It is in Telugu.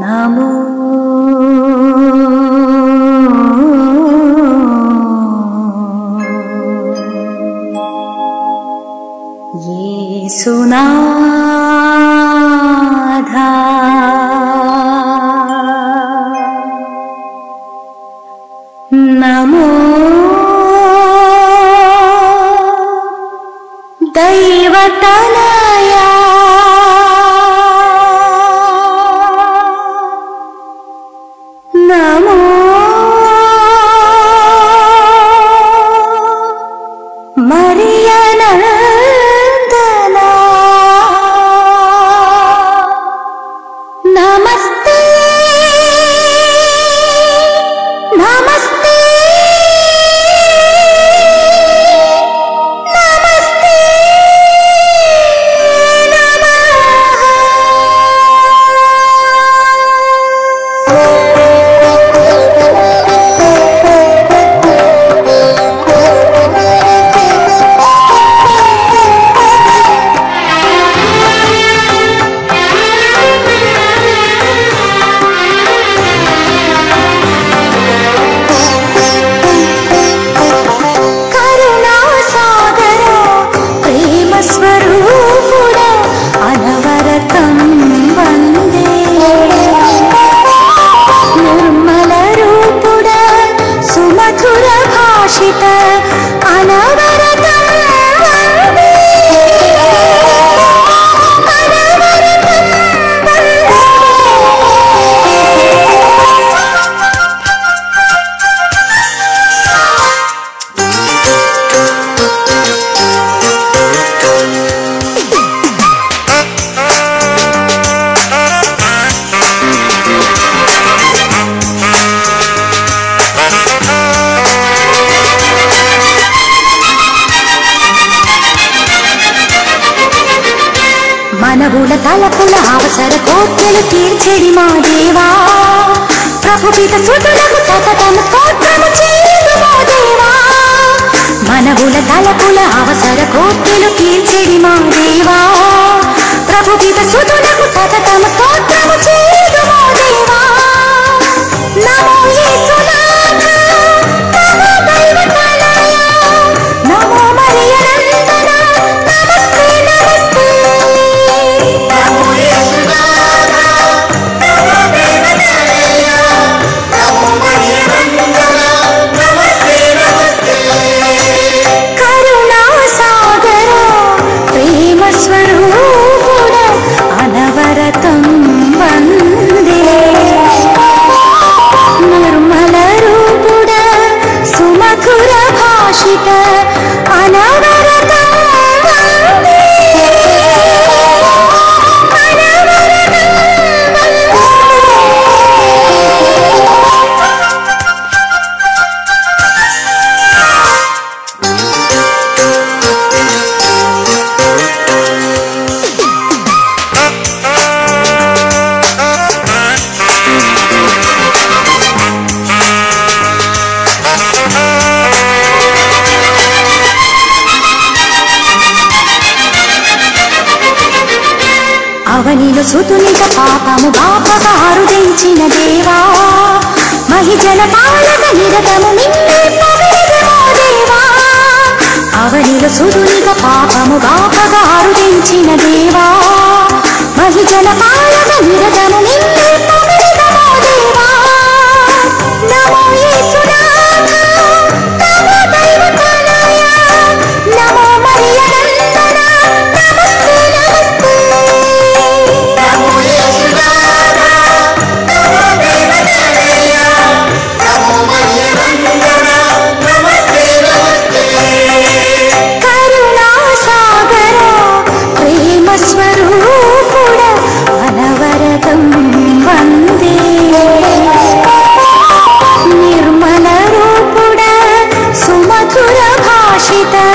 నమో. యేసునాథా. నమో. దైవతనయా. నమో మరియనందనా మనవుల తలపుల అవసర కోర్కెలు తీర్చెడి మా దేవా. ప్రభు పిత సుతులకు సతతము స్తోత్రము చేయదు మా దేవా. మనవుల తలపుల అవసర కోర్కెలు తీర్చెడి మా అవనిలో సుతునిక పాపము బాపగా అరుదించిన దేవా. మహిజన పాలక నిరతము నిన్నే పొగిడెదమో దేవా అవనిలో సుతునిక పాపము బాపగా అరుదించిన దేవా. మహిజన పాలక నిరత 시다.